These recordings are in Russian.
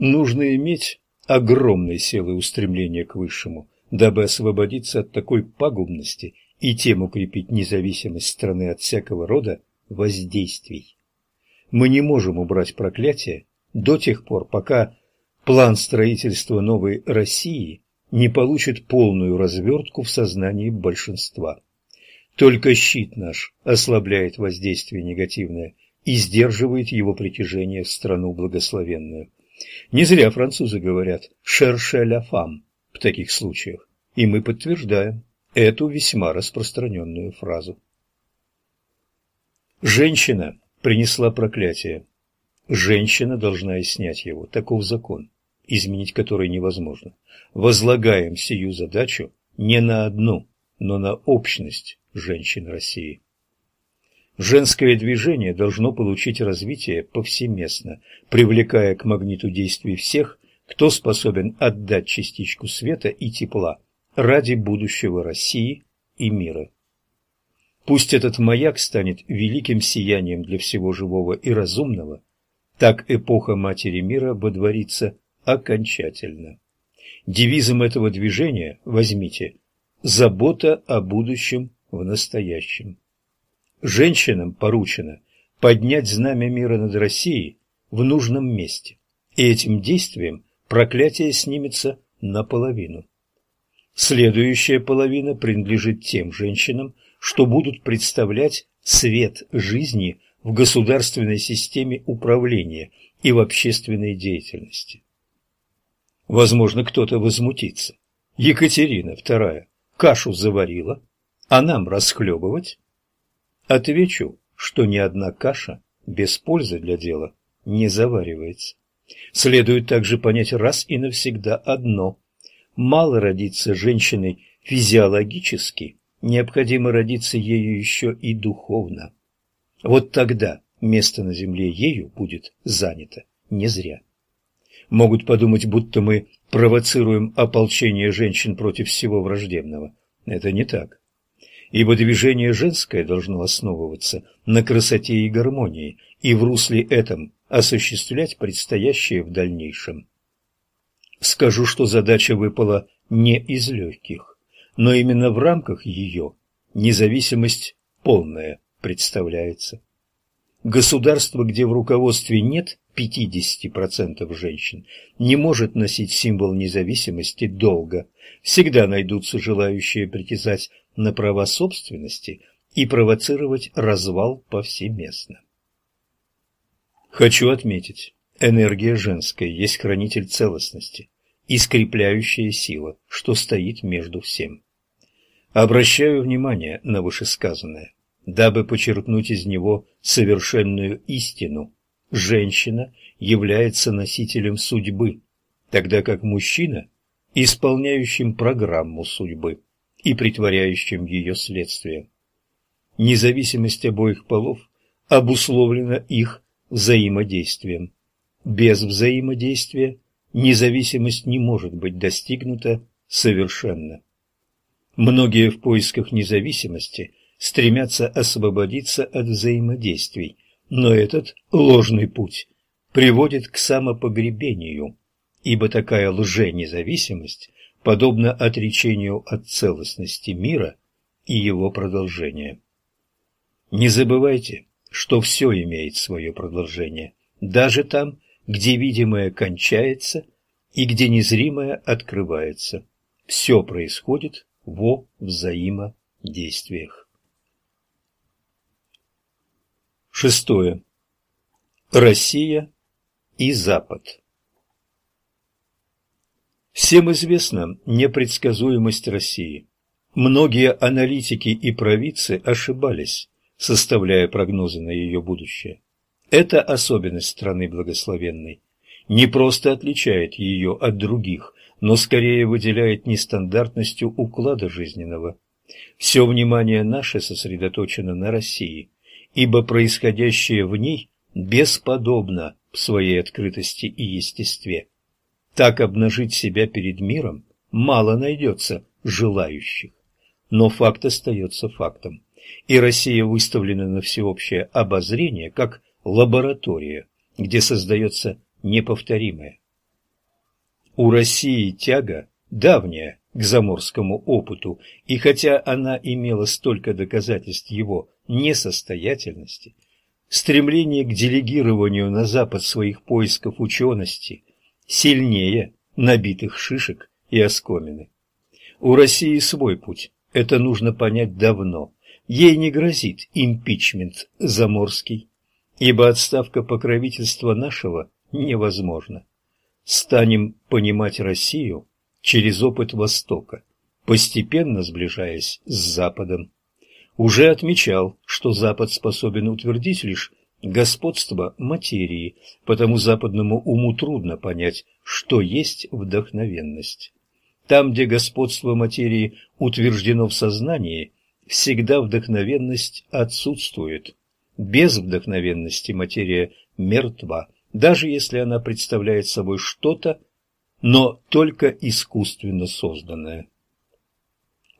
Нужно иметь огромной силы устремления к высшему, дабы освободиться от такой пагубности и тем укрепить независимость страны от всякого рода воздействий. Мы не можем убрать проклятие до тех пор, пока план строительства новой России не получит полную развертку в сознании большинства. Только щит наш ослабляет воздействие негативное и сдерживает его притяжение в страну благословенную. Не зря французы говорят «cherche la femme» в таких случаях, и мы подтверждаем эту весьма распространенную фразу. Женщина принесла проклятие. Женщина должна и снять его, таков закон, изменить который невозможно. Возлагаем сию задачу не на одну, но на общность женщин России. Женское движение должно получить развитие повсеместно, привлекая к магниту действий всех, кто способен отдать частичку света и тепла ради будущего России и мира. Пусть этот маяк станет великим сиянием для всего живого и разумного, так эпоха Матери Мира водворится окончательно. Девизом этого движения возьмите «Забота о будущем в настоящем». Женщинам поручено поднять знамя мира над Россией в нужном месте, и этим действием проклятие снимется наполовину. Следующая половина принадлежит тем женщинам, что будут представлять свет жизни в государственной системе управления и в общественной деятельности. Возможно, кто-то возмутится. Екатерина II кашу заварила, а нам расхлебывать? Отвечу, что ни одна каша без пользы для дела не заваривается. Следует также понять раз и навсегда одно. Мало родиться женщиной физиологически, необходимо родиться ею еще и духовно. Вот тогда место на земле ею будет занято не зря. Могут подумать, будто мы провоцируем ополчение женщин против всего враждебного. Это не так. Ибо движение женское должно основываться на красоте и гармонии, и в русле этом осуществлять предстоящее в дальнейшем. Скажу, что задача выпала не из легких, но именно в рамках ее независимость полная представляется. Государство, где в руководстве нет 50% женщин, не может носить символ независимости долго. Всегда найдутся желающие притязать на права собственности и провоцировать развал повсеместно. Хочу отметить, энергия женская есть хранитель целостности и скрепляющая сила, что стоит между всем. Обращаю внимание на вышесказанное дабы почерпнуть из него совершенную истину. Женщина является носителем судьбы, тогда как мужчина – исполняющим программу судьбы и притворяющим ее следствие. Независимость обоих полов обусловлена их взаимодействием. Без взаимодействия независимость не может быть достигнута совершенно. Многие в поисках независимости стремятся освободиться от взаимодействий, но этот ложный путь приводит к самопогребению, ибо такая лженезависимость подобна отречению от целостности мира и его продолжения. Не забывайте, что все имеет свое продолжение, даже там, где видимое кончается и где незримое открывается. Все происходит во взаимодействиях. Шестое. Россия и Запад. Всем известна непредсказуемость России. Многие аналитики и провидцы ошибались, составляя прогнозы на ее будущее. Эта особенность страны благословенной не просто отличает ее от других, но скорее выделяет нестандартностью уклада жизненного. Все внимание наше сосредоточено на России – ибо происходящее в ней бесподобно в своей открытости и естестве. Так обнажить себя перед миром мало найдется желающих. Но факт остается фактом, и Россия выставлена на всеобщее обозрение как лаборатория, где создается неповторимое. У России тяга давняя к заморскому опыту, и хотя она имела столько доказательств его несостоятельности, стремление к делегированию на Запад своих поисков учености сильнее набитых шишек и оскомины. У России свой путь, это нужно понять давно. Ей не грозит импичмент заморский, ибо отставка покровительства нашего невозможна. Станем понимать Россию через опыт Востока, постепенно сближаясь с Западом. Уже отмечал, что Запад способен утвердить лишь господство материи, потому западному уму трудно понять, что есть вдохновенность. Там, где господство материи утверждено в сознании, всегда вдохновенность отсутствует. Без вдохновенности материя мертва, даже если она представляет собой что-то, но только искусственно созданное.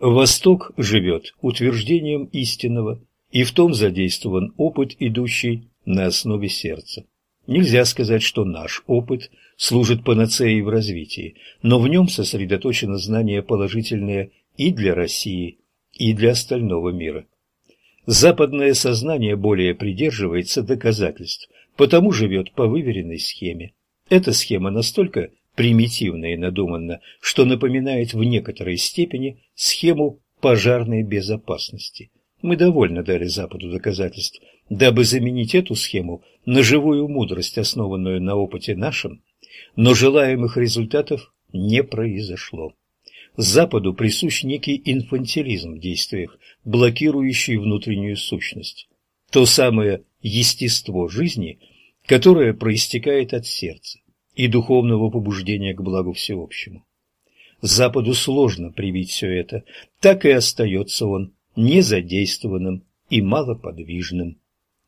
Восток живет утверждением истинного, и в том задействован опыт, идущий на основе сердца. Нельзя сказать, что наш опыт служит панацеей в развитии, но в нем сосредоточено знание положительное и для России, и для остального мира. Западное сознание более придерживается доказательств, потому живет по выверенной схеме. Эта схема настолько примитивна и надуманна, что напоминает в некоторой степени схему пожарной безопасности. Мы довольно дали Западу доказательств, дабы заменить эту схему на живую мудрость, основанную на опыте нашем, но желаемых результатов не произошло. Западу присущ некий инфантилизм в действиях, блокирующий внутреннюю сущность. То самое естество жизни, которое проистекает от сердца и духовного побуждения к благу всеобщему. Западу сложно привить все это, так и остается он незадействованным и малоподвижным.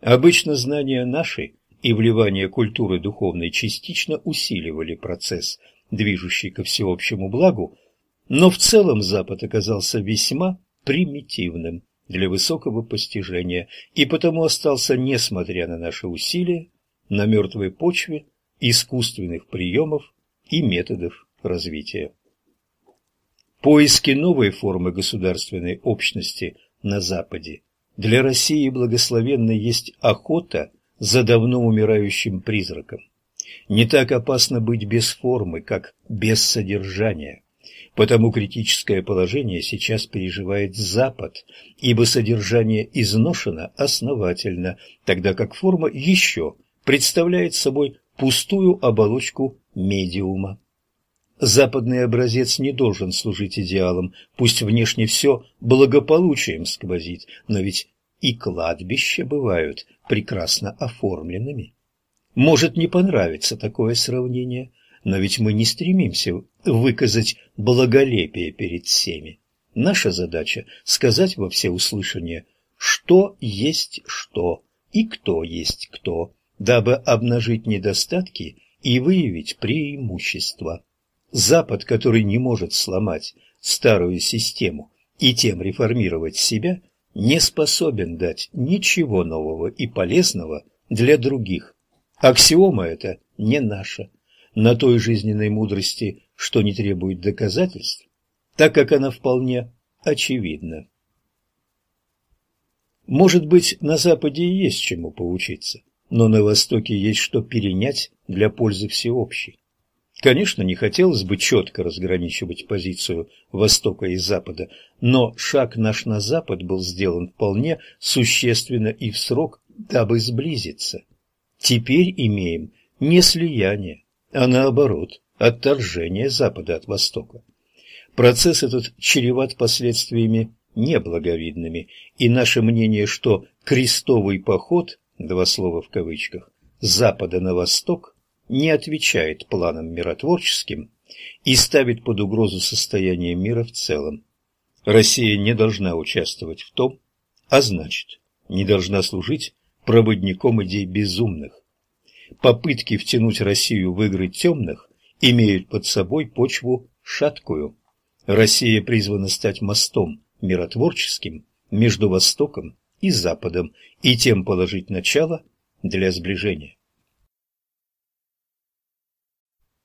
Обычно знания наши и вливание культуры духовной частично усиливали процесс, движущий ко всеобщему благу, но в целом Запад оказался весьма примитивным для высокого постижения и потому остался, несмотря на наши усилия, на мертвой почве искусственных приемов и методов развития. Поиски новой формы государственной общности на Западе для России благословенной есть охота за давно умирающим призраком. Не так опасно быть без формы, как без содержания. Потому критическое положение сейчас переживает Запад, ибо содержание изношено основательно, тогда как форма еще представляет собой пустую оболочку медиума. Западный образец не должен служить идеалом, пусть внешне все благополучием сквозит, но ведь и кладбища бывают прекрасно оформленными. Может не понравиться такое сравнение, но ведь мы не стремимся выказать благолепие перед всеми. Наша задача – сказать во всеуслышание, что есть что и кто есть кто, дабы обнажить недостатки и выявить преимущества. Запад, который не может сломать старую систему и тем реформировать себя, не способен дать ничего нового и полезного для других. Аксиома эта не наша, на той жизненной мудрости, что не требует доказательств, так как она вполне очевидна. Может быть, на Западе и есть чему поучиться, но на Востоке есть что перенять для пользы всеобщей. Конечно, не хотелось бы четко разграничивать позицию Востока и Запада, но шаг наш на Запад был сделан вполне существенно и в срок, дабы сблизиться. Теперь имеем не слияние, а наоборот, отторжение Запада от Востока. Процесс этот чреват последствиями неблаговидными, и наше мнение, что крестовый поход, два слова в кавычках, Запада на Восток не отвечает планам миротворческим и ставит под угрозу состояние мира в целом. Россия не должна участвовать в том, а значит, не должна служить проводником идей безумных. Попытки втянуть Россию в игры темных имеют под собой почву шаткую. Россия призвана стать мостом миротворческим между Востоком и Западом и тем положить начало для сближения.